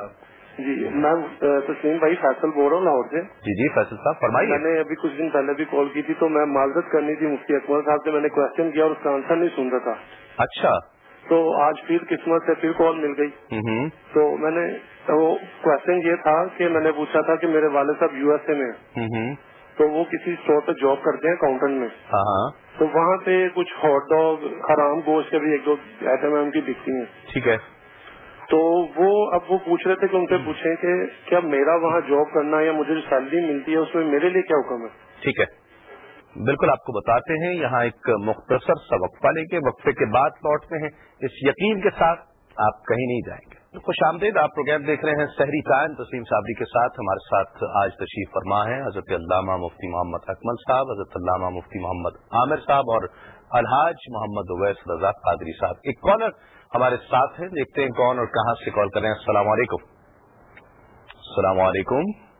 [SPEAKER 5] جی میں تسلیم بھائی فیصل بول رہا ہوں لاہور سے۔
[SPEAKER 2] جی جی فیصل صاحب
[SPEAKER 5] میں
[SPEAKER 2] فرمائیے
[SPEAKER 5] نے ابھی کچھ دن پہلے بھی کال کی تھی تو میں معذرت کرنی تھی مفتی اکمل صاحب سے میں نے کوشچن کیا اور اس کا آنسر نہیں سن رہا تھا۔
[SPEAKER 2] اچھا۔
[SPEAKER 5] تو آج پھر قسمت سے پھر کال مل گئی۔ تو میں نے وہ کوشچن یہ تھا کہ میں نے پوچھا تھا کہ میرے والد صاحب یو ایس اے میں تو وہ کسی اسٹور پہ جاب کرتے ہیں اکاؤنٹنٹ میں۔
[SPEAKER 2] ہاں ہاں۔
[SPEAKER 9] تو وہاں پہ کچھ ہاٹ ڈاگ حرام گوشت کے بھی ایک دو آئٹم ان کی بکتی ہیں۔
[SPEAKER 2] ٹھیک ہے۔
[SPEAKER 9] تو وہ اب وہ پوچھ رہے تھے کہ ان سے پوچھیں کہ کیا میرا وہاں جاب کرنا یا مجھے جو سیلری ملتی ہے اس میں میرے لیے کیا حکم ہے؟
[SPEAKER 2] ٹھیک ہے۔ بالکل آپ کو بتاتے ہیں، یہاں ایک مختصر سا وقفہ لے کے، وقفے کے بعد لوٹتے ہیں۔ اس یقین کے ساتھ آپ کہیں نہیں جائیں گے۔ خوش آمدید، آپ پروگرام دیکھ رہے ہیں شہری ٹائم تسلیم صابری کے ساتھ۔ ہمارے ساتھ آج تشریف فرما ہے حضرت علامہ مفتی محمد اکمل صاحب، حضرت علامہ مفتی محمد عامر صاحب اور الحاج محمد اویس رضا قادری صاحب۔ ایک کالر ہمارے ساتھ ہیں، دیکھتے ہیں کون اور کہاں سے کال کریں السلام علیکم۔ السلام علیکم۔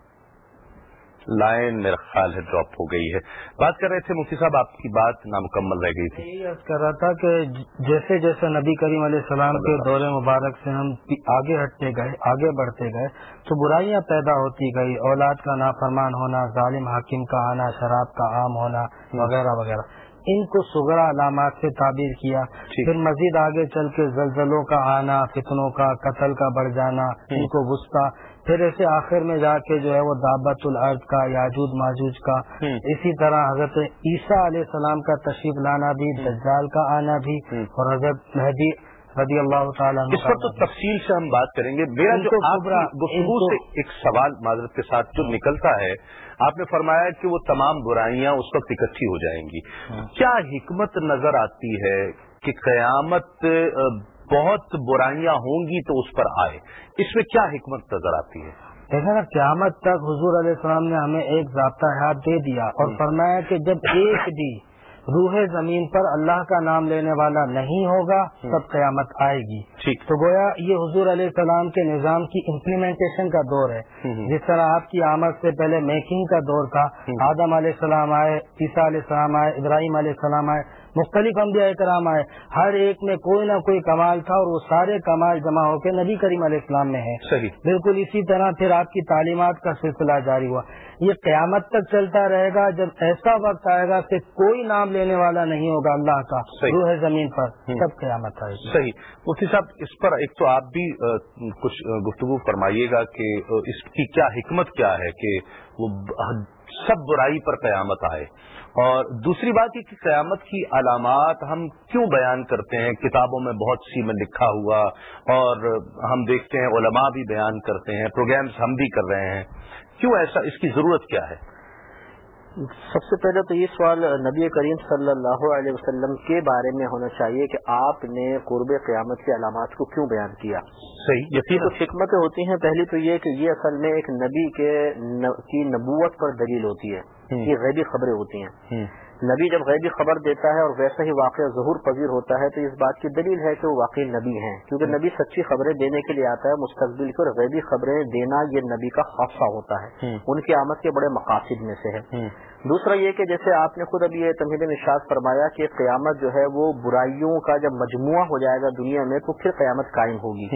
[SPEAKER 2] لائن میرا خیال ہے ڈراپ ہو گئی ہے۔ بات کر رہے تھے مفتی صاحب آپ کی بات نامکمل رہ گئی تھی۔
[SPEAKER 4] یہی کر رہا تھا کہ جیسے جیسے نبی کریم علیہ السلام کے دور مبارک سے ہم آگے ہٹتے گئے آگے بڑھتے گئے تو برائیاں پیدا ہوتی گئی۔ اولاد کا نافرمان ہونا ظالم حاکم کا آنا شراب کا عام ہونا وغیرہ وغیرہ۔ ان کو سگرا علامات سے تعبیر کیا۔ پھر مزید آگے چل کے زلزلوں کا آنا فتنوں کا قتل کا بڑھ جانا ان کو غصہ۔ پھر ایسے آخر میں جا کے جو ہے وہ دعبت العرض کا یاجود ماجوج کا۔ اسی طرح حضرت عیسیٰ علیہ السلام کا تشریف لانا بھی دجال کا آنا بھی۔ اور حضرت مہدی رضی اللہ تعالیٰ
[SPEAKER 2] اس پر تو تفصیل سے ہم بات کریں گے۔ میرا جو گفتگو سے ایک سوال معذرت کے ساتھ جو نکلتا ہے آپ نے فرمایا کہ وہ تمام برائیاں اس وقت اکٹھی ہو جائیں گی۔ کیا حکمت نظر آتی ہے کہ قیامت بہت برائیاں ہوں گی تو اس پر آئے۔ اس میں کیا حکمت نظر آتی ہے؟
[SPEAKER 4] دیکھیں نا قیامت تک حضور علیہ السلام نے ہمیں ایک ضابطہ حیات دے دیا اور فرمایا کہ جب ایک بھی روح زمین پر اللہ کا نام لینے والا نہیں ہوگا تب قیامت آئے گی۔ تو گویا یہ حضور علیہ السلام کے نظام کی امپلیمنٹیشن کا دور ہے۔ جس طرح آپ کی آمد سے پہلے میکنگ کا دور تھا آدم علیہ السلام آئے عیسیٰ علیہ السلام آئے ابراہیم علیہ السلام آئے مختلف انبیاء کرام آئے۔ ہر ایک میں کوئی نہ کوئی کمال تھا اور وہ سارے کمال جمع ہو کے نبی کریم علیہ السلام میں ہے
[SPEAKER 2] صحیح۔
[SPEAKER 4] بالکل اسی طرح پھر آپ کی تعلیمات کا سلسلہ جاری ہوا۔ یہ قیامت تک چلتا رہے گا جب ایسا وقت آئے گا کہ کوئی نام لینے والا نہیں ہوگا اللہ کا۔ روح زمین پر تب قیامت آئے گی۔
[SPEAKER 2] صحیح۔ مفتی صاحب اس پر ایک تو آپ بھی کچھ گفتگو فرمائیے گا کہ اس کی کیا حکمت کیا ہے کہ وہ سب برائی پر قیامت آئے۔ اور دوسری بات یہ کہ قیامت کی علامات ہم کیوں بیان کرتے ہیں؟ کتابوں میں بہت سی میں لکھا ہوا اور ہم دیکھتے ہیں، علماء بھی بیان کرتے ہیں، پروگرامز ہم بھی کر رہے ہیں۔ کیوں ایسا؟ اس کی ضرورت کیا ہے؟
[SPEAKER 3] سب سے پہلے تو یہ سوال نبی کریم صلی اللہ علیہ وسلم کے بارے میں ہونا چاہیے کہ آپ نے قرب قیامت کی علامات کو کیوں بیان کیا؟
[SPEAKER 2] صحیح
[SPEAKER 3] یقین کچھ حکمتیں ہوتی ہیں پہلی تو یہ کہ یہ اصل میں ایک نبی کے کی نبوت پر دلیل ہوتی ہے یہ غیبی خبریں ہوتی ہیں۔ نبی جب غیبی خبر دیتا ہے اور ویسا ہی واقعہ ظہور پذیر ہوتا ہے تو اس بات کی دلیل ہے کہ وہ واقعی نبی ہیں۔ کیونکہ نبی سچی خبریں دینے کے لیے آتا ہے مستقبل کی اور غیبی خبریں دینا یہ نبی کا خاصہ ہوتا ہے۔ ان کی آمد کے بڑے مقاصد میں سے ہے۔ دوسرا یہ کہ جیسے آپ نے خود اب یہ تمہید نشاط فرمایا کہ قیامت جو ہے وہ برائیوں کا جب مجموعہ ہو جائے گا دنیا میں تو پھر قیامت قائم ہوگی۔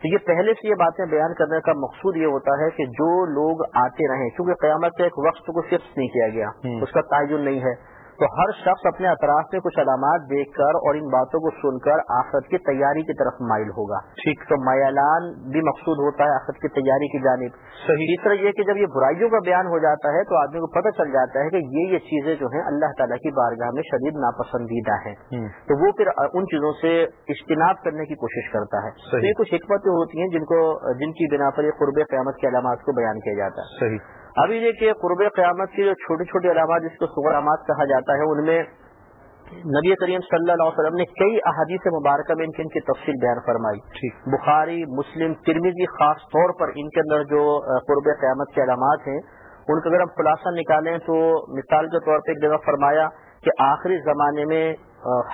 [SPEAKER 3] تو یہ پہلے سے یہ باتیں بیان کرنے کا مقصود یہ ہوتا ہے کہ جو لوگ آتے رہیں کیونکہ قیامت کا ایک وقت کو فکس نہیں کیا گیا اس کا تعین نہیں ہے۔ تو ہر شخص اپنے اطراف میں کچھ علامات دیکھ کر اور ان باتوں کو سن کر آخرت کی تیاری کی طرف مائل ہوگا۔ ٹھیک۔ تو میلان بھی مقصود ہوتا ہے آخرت کی تیاری کی جانب۔ تیسرا یہ کہ جب یہ برائیوں کا بیان ہو جاتا ہے تو آدمی کو پتہ چل جاتا ہے کہ یہ یہ چیزیں جو ہیں اللہ تعالیٰ کی بارگاہ میں شدید ناپسندیدہ ہیں۔ تو وہ پھر ان چیزوں سے اجتناب کرنے کی کوشش کرتا ہے۔ یہ کچھ حکمتیں ہوتی ہیں جن کو جن کی بنا پر یہ قرب قیامت کے علامات کو بیان کیا جاتا ہے۔
[SPEAKER 2] صحیح۔
[SPEAKER 3] ابھی دیکھیے قرب قیامت کی جو چھوٹی چھوٹی علامات جس کو علامات کہا جاتا ہے ان میں نبی کریم صلی اللہ علیہ وسلم نے کئی احادیث مبارکہ میں ان کی ان کی تفصیل بیان فرمائی۔ بخاری مسلم ترمیزی خاص طور پر ان کے اندر جو قرب قیامت کے علامات ہیں ان کا اگر ہم خلاصہ نکالیں تو مثال کے طور پہ ایک جگہ فرمایا کہ آخری زمانے میں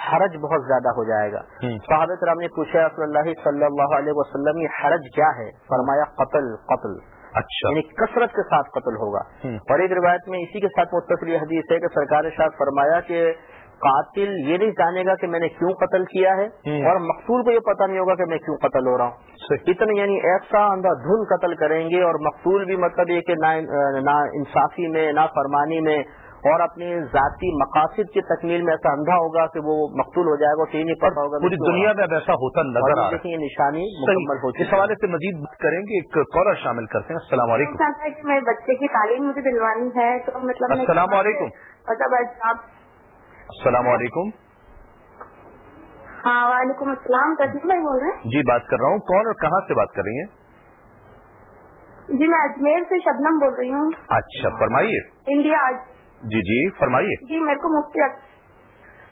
[SPEAKER 3] حرج بہت زیادہ ہو جائے گا۔ صحابہ کرام نے پوچھا صلی اللہ صلی اللہ علیہ وسلم یہ حرج کیا ہے؟ فرمایا قتل قتل۔
[SPEAKER 2] اچھا۔
[SPEAKER 3] یعنی کثرت کے ساتھ قتل ہوگا۔ اور ایک روایت میں اسی کے ساتھ متصل حدیث ہے کہ سرکار شاہ فرمایا کہ قاتل یہ نہیں جانے گا کہ میں نے کیوں قتل کیا ہے اور مقصول کو یہ پتہ نہیں ہوگا کہ میں کیوں قتل ہو رہا ہوں۔ اتنے یعنی ایسا اندھا دھن قتل کریں گے اور مقصول بھی مطلب یہ کہ نہ انصافی میں نہ فرمانی میں اور اپنی ذاتی مقاصد کی تکمیل میں ایسا اندھا ہوگا کہ وہ مقتول ہو جائے گا تو یہ نہیں پڑتا ہوگا
[SPEAKER 2] پوری دنیا میں اب ایسا ہوتا نظر آ
[SPEAKER 3] رہا ہے۔ نشانی مکمل ہوتی
[SPEAKER 2] اس حوالے سے مزید بات کریں گے ایک کالر شامل کرتے ہیں۔ السلام علیکم۔
[SPEAKER 6] میں بچے کی تعلیم مجھے دلوانی ہے تو مطلب
[SPEAKER 2] السلام علیکم۔ السلام علیکم۔
[SPEAKER 10] ہاں وعلیکم السلام تجیب بھائی بول رہے
[SPEAKER 2] جی بات کر رہا ہوں۔ کون اور کہاں سے بات کر رہی ہیں
[SPEAKER 10] ہیں؟ جی میں اجمیر سے شبنم بول رہی ہوں۔
[SPEAKER 2] اچھا فرمائیے۔
[SPEAKER 10] انڈیا
[SPEAKER 2] جی جی فرمائیے۔
[SPEAKER 10] جی میرے کو مفتی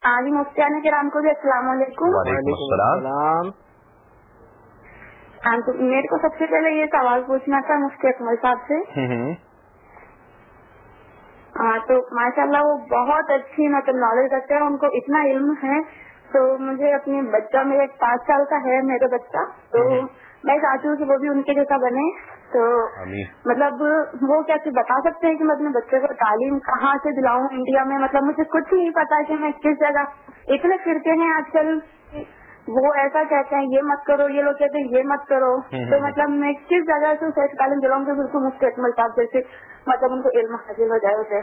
[SPEAKER 10] ہاں جی مفتیان کرام کو بھی السلام علیکم۔
[SPEAKER 2] وعلیکم السلام۔
[SPEAKER 10] ہاں تو میرے کو سب سے پہلے یہ سوال پوچھنا تھا مفتی اکمل صاحب سے۔ ہاں تو ماشاء اللہ وہ بہت اچھی مطلب نالج رکھتے ہیں ان کو اتنا علم ہے۔ تو مجھے اپنی بچہ میرے پانچ سال کا ہے میرا بچہ۔ تو میں چاہتی ہوں کہ وہ بھی ان کے جیسا بنے۔ تو مطلب وہ کیا کہ بتا سکتے ہیں کہ میں اپنے بچے کو تعلیم کہاں سے دلاؤں انڈیا میں؟ مطلب مجھے کچھ نہیں پتا کہ میں کس جگہ اتنے فرقے ہیں آج کل۔ وہ ایسا کہتے ہیں یہ مت کرو یہ لوگ کہتے ہیں یہ مت کرو۔ تو مطلب میں کس جگہ سے اسے تعلیم دلاؤں گی؟ بالکل اکمل صاحب جیسے مطلب ان کو علم حاصل ہو جائے اسے۔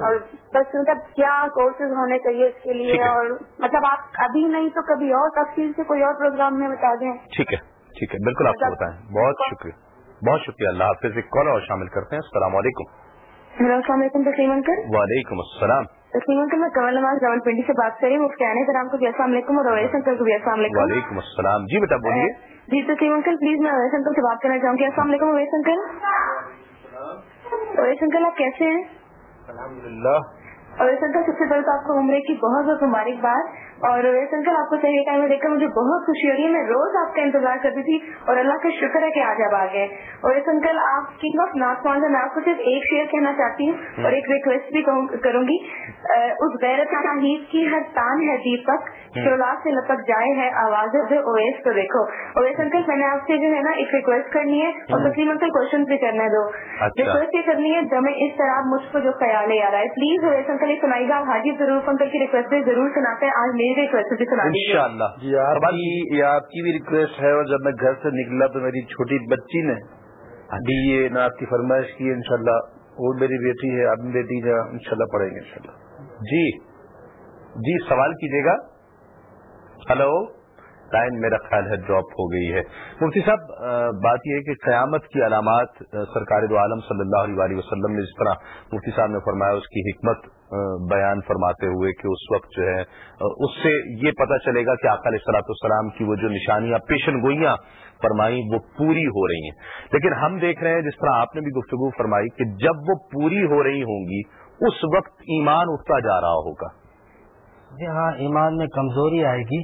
[SPEAKER 10] اور بس مطلب کیا کورسز ہونے چاہیے اس کے لیے۔ اور مطلب آپ ابھی نہیں تو کبھی اور تفصیل سے کوئی اور پروگرام میں بتا دیں۔
[SPEAKER 2] ٹھیک ہے ٹھیک ہے بالکل آپ کو
[SPEAKER 10] مطلب-
[SPEAKER 2] بتائیں۔ بہت شکریہ۔ بہت شکریہ اللہ حافظ ایک کال اور شامل کرتے ہیں۔ السلام علیکم۔
[SPEAKER 10] السلام علیکم تسلیم انکل۔
[SPEAKER 2] وعلیکم السلام۔
[SPEAKER 10] تسلیم انکل میں کمل نواز راول پنڈی سے بات کر رہی ہوں۔ مفتیان کرام کو بھی السلام علیکم اور اویس انکل کو بھی السلام علیکم۔
[SPEAKER 2] وعلیکم السلام۔ جی بیٹا بولیے۔
[SPEAKER 10] جی تسلیم انکل پلیز میں اویس انکل سے بات کرنا چاہوں گی۔ السلام علیکم اویس انکل اویس انکل آپ کیسے ہیں؟
[SPEAKER 8] الحمد للہ
[SPEAKER 10] اور ویسے انکل سب سے پہلے تو آپ کو عمرے کی بہت بہت مبارکباد۔ اور ویسے انکل آپ کو صحیح ٹائم میں دیکھ کر مجھے بہت خوشی ہو رہی ہے میں روز آپ کا انتظار کرتی تھی اور اللہ کا شکر ہے کہ آج آپ آ گئے۔ اور ویسے انکل آپ کنگ آف نارتھ پوائنٹ میں آپ کو صرف ایک شیئر کہنا چاہتی ہوں اور ایک ریکویسٹ بھی کروں گی۔ اس غیرت حیف کی ہر تان ہے دیپک شولا سے لپک جائے ہے آواز اویس کو دیکھو۔ اویس انکل میں نے آپ سے جو ہے نا ایک ریکویسٹ کرنی ہے اور تسلیم انکل کوشچن بھی کرنے دو۔
[SPEAKER 2] اچھا۔
[SPEAKER 10] ریکویسٹ یہ کرنی ہے جب میں اس طرح آپ مجھ کو جو خیال آ رہا ہے پلیز اویس انکل یہ سنائی گا حاجی ضرور انکل کی ریکویسٹ ضرور سناتے ہیں۔ آج سنا دیجیے
[SPEAKER 2] انشاءاللہ۔
[SPEAKER 8] جی آپ کی یہ آپ کی بھی ریکویسٹ ہے اور جب میں گھر سے نکلا تو میری چھوٹی بچی نے ابھی یہ نعت کی فرمائش کی انشاءاللہ۔ وہ میری بیٹی ہے اپنی بیٹی کا انشاءاللہ پڑھیں گے انشاءاللہ۔
[SPEAKER 2] جی۔ جی سوال کیجیے گا۔ ہلو۔ لائن میرا خیال ہے ڈراپ ہو گئی ہے۔ مفتی صاحب بات یہ ہے کہ قیامت کی علامات سرکار دو عالم صلی اللہ علیہ وسلم نے جس طرح مفتی صاحب نے فرمایا اس کی حکمت بیان فرماتے ہوئے کہ اس وقت جو ہے اس سے یہ پتہ چلے گا کہ آقا علیہ صلاح السلام کی وہ جو نشانیاں، پیشن گوئیاں فرمائی وہ پوری ہو رہی ہیں۔ لیکن ہم دیکھ رہے ہیں، جس طرح آپ نے بھی گفتگو فرمائی کہ جب وہ پوری ہو رہی ہوں گی، اس وقت ایمان اٹھتا جا رہا ہوگا۔
[SPEAKER 4] جی ہاں ایمان میں کمزوری آئے گی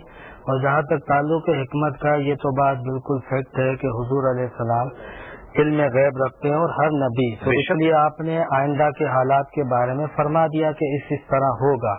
[SPEAKER 4] اور جہاں تک تعلق حکمت کا، یہ تو بات بالکل فیکٹ ہے کہ حضور علیہ السلام علم غیب رکھتے ہیں اور ہر نبی تو اس۔ لیے آپ نے آئندہ کے حالات کے بارے میں فرما دیا کہ اس اس طرح ہوگا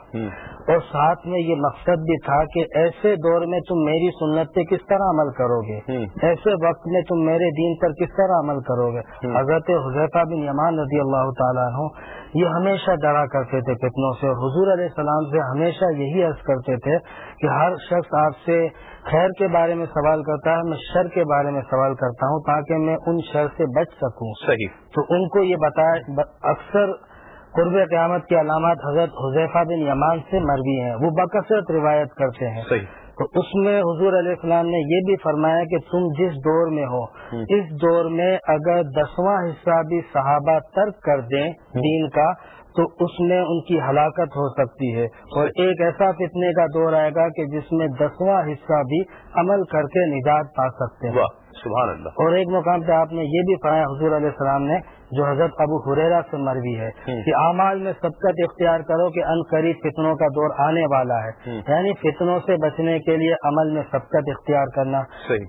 [SPEAKER 4] اور ساتھ میں یہ مقصد بھی تھا کہ ایسے دور میں تم میری سنت پہ کس طرح عمل کرو گے۔ ایسے وقت میں تم میرے دین پر کس طرح عمل کرو گے حضرت حضیفہ بن یمان رضی اللہ تعالیٰ عنہ یہ ہمیشہ ڈرا کرتے تھے فتنوں سے حضور علیہ السلام سے ہمیشہ یہی عرض کرتے تھے کہ ہر شخص آپ سے خیر کے بارے میں سوال کرتا ہے میں شر کے بارے میں سوال کرتا ہوں تاکہ میں ان شر سے بچ سکوں۔
[SPEAKER 2] صحیح۔
[SPEAKER 4] تو ان کو یہ بتایا اکثر قرب قیامت کی علامات حضرت حذیفہ بن یمان سے مروی ہیں وہ بکثرت روایت کرتے ہیں۔
[SPEAKER 2] صحیح۔
[SPEAKER 4] تو اس میں حضور علیہ السلام نے یہ بھی فرمایا کہ تم جس دور میں ہو اس دور میں اگر دسواں حصہ بھی صحابہ ترک کر دیں دین کا تو اس میں ان کی ہلاکت ہو سکتی ہے۔ اور ایک ایسا فتنے کا دور آئے گا کہ جس میں دسواں حصہ بھی عمل کر کے نجات پا سکتے ہیں۔
[SPEAKER 2] سبحان اللہ۔
[SPEAKER 4] اور ایک مقام پہ آپ نے یہ بھی فرمایا حضور علیہ السلام نے جو حضرت ابو حریرا سے مروی ہے کہ اعمال میں سبقت اختیار کرو کہ ان قریب فتنوں کا دور آنے والا ہے۔ یعنی فتنوں سے بچنے کے لیے عمل میں سبقت اختیار کرنا۔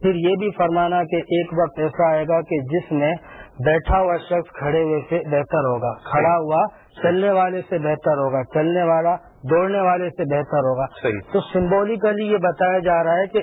[SPEAKER 4] پھر یہ بھی فرمانا کہ ایک وقت ایسا آئے گا کہ جس میں بیٹھا ہوا شخص کھڑے ہوئے سے بہتر ہوگا کھڑا ہوا چلنے والے سے بہتر ہوگا چلنے والا دوڑنے والے سے بہتر ہوگا۔ تو سمبولیکلی یہ بتایا جا رہا ہے کہ